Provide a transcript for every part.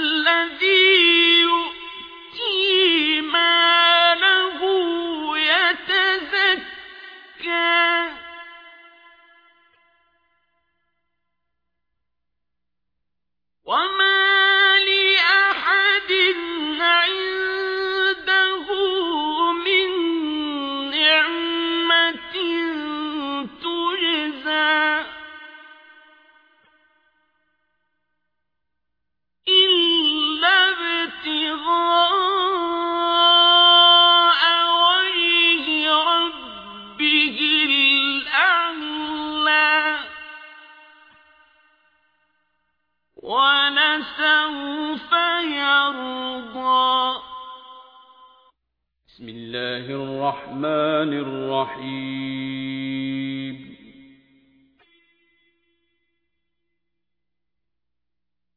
الذي ولسوف يرضى بسم الله الرحمن الرحيم.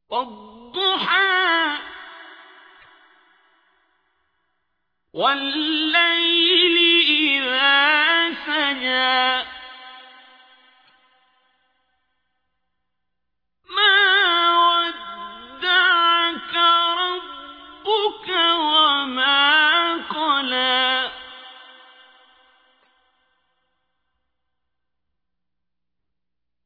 والضحى والليل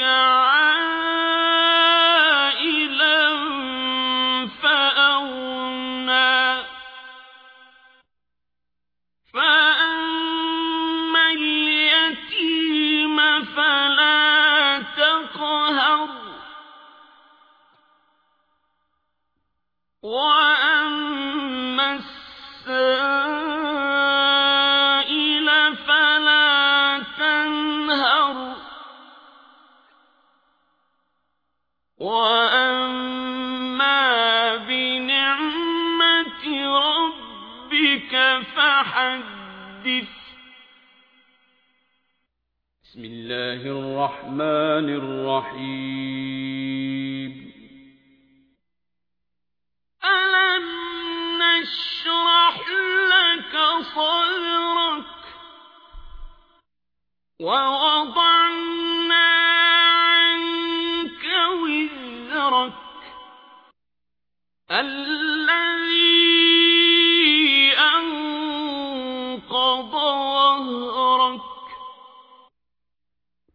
عائلا فأغنى. فأما اليتيم فلا تقهر. ربك فحدث. بسم الله الرحمن الرحيم. ألم نشرح لك صدرك ووضعنا ظهرك الذي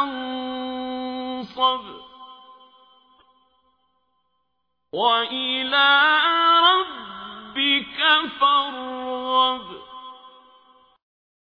فانصب وإلى ربك فارغب.